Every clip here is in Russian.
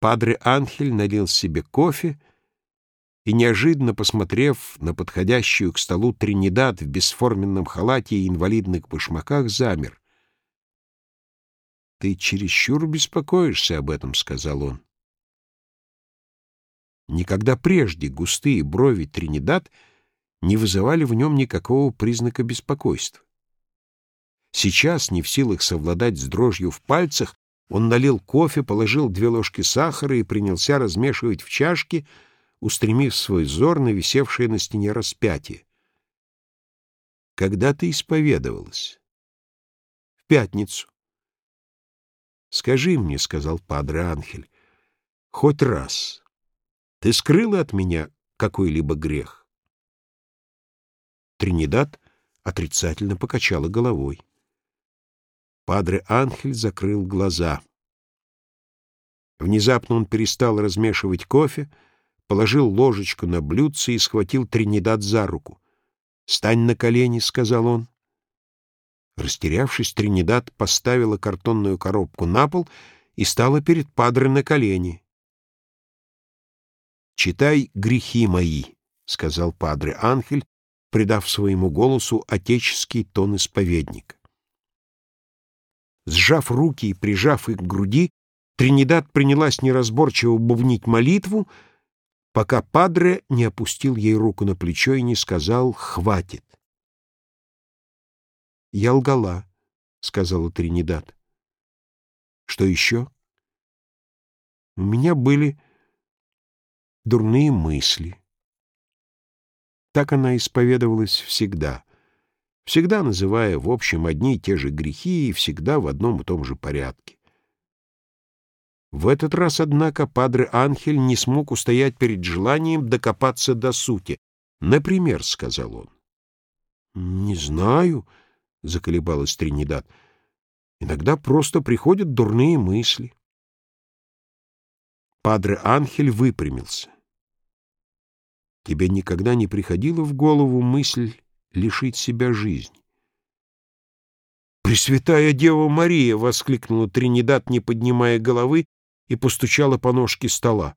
Падре Анхель налил себе кофе и, неожиданно посмотрев на подходящую к столу Тринидад в бесформенном халате и инвалидных башмаках, замер. «Ты чересчур беспокоишься об этом», — сказал он. Никогда прежде густые брови Тринидад не вызывали в нем никакого признака беспокойства. Сейчас, не в силах совладать с дрожью в пальцах, он налил кофе, положил две ложки сахара и принялся размешивать в чашке, устремив свой взор на висевшее на стене распятие. «Когда ты исповедовалась?» «В пятницу». «Скажи мне», — сказал Падре Анхель, — «хоть раз ты скрыла от меня какой-либо грех?» Тринидад отрицательно покачала головой. Падре Анхель закрыл глаза. Внезапно он перестал размешивать кофе, положил ложечку на блюдце и схватил Тринидад за руку. «Стань на колени», — сказал он. Растерявшись, Тринидад поставила картонную коробку на пол и стала перед Падре на колени. «Читай грехи мои», — сказал Падре Анхель, придав своему голосу отеческий тон исповедника. Сжав руки и прижав их к груди, Тринидад принялась неразборчиво бубнить молитву, пока Падре не опустил ей руку на плечо и не сказал «хватит». «Я лгала», — сказала Тринидад. «Что еще?» «У меня были дурные мысли». Так она исповедовалась всегда всегда называя в общем одни и те же грехи и всегда в одном и том же порядке. В этот раз, однако, Падре Анхель не смог устоять перед желанием докопаться до сути. «Например», — сказал он. «Не знаю», — заколебалась Тринидад. «Иногда просто приходят дурные мысли». Падре Анхель выпрямился. «Тебе никогда не приходила в голову мысль лишить себя жизни. «Пресвятая Дева Мария!» — воскликнула Тринидад, не поднимая головы, и постучала по ножке стола.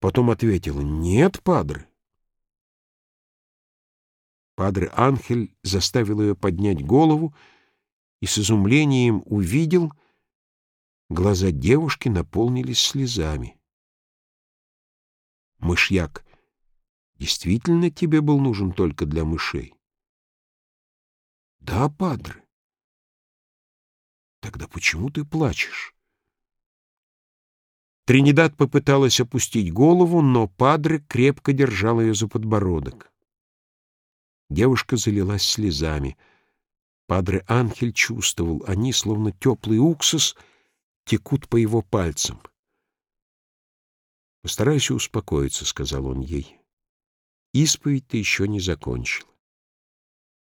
Потом ответила «Нет, падре». Падре Анхель заставил ее поднять голову и с изумлением увидел, глаза девушки наполнились слезами. «Мышьяк действительно тебе был нужен только для мышей?» Да, падре. Тогда почему ты плачешь? Тринидад попыталась опустить голову, но падре крепко держал ее за подбородок. Девушка залилась слезами. Падре Анхель чувствовал, они, словно теплый уксус, текут по его пальцам. «Постарайся успокоиться», — сказал он ей. «Исповедь ты еще не закончила».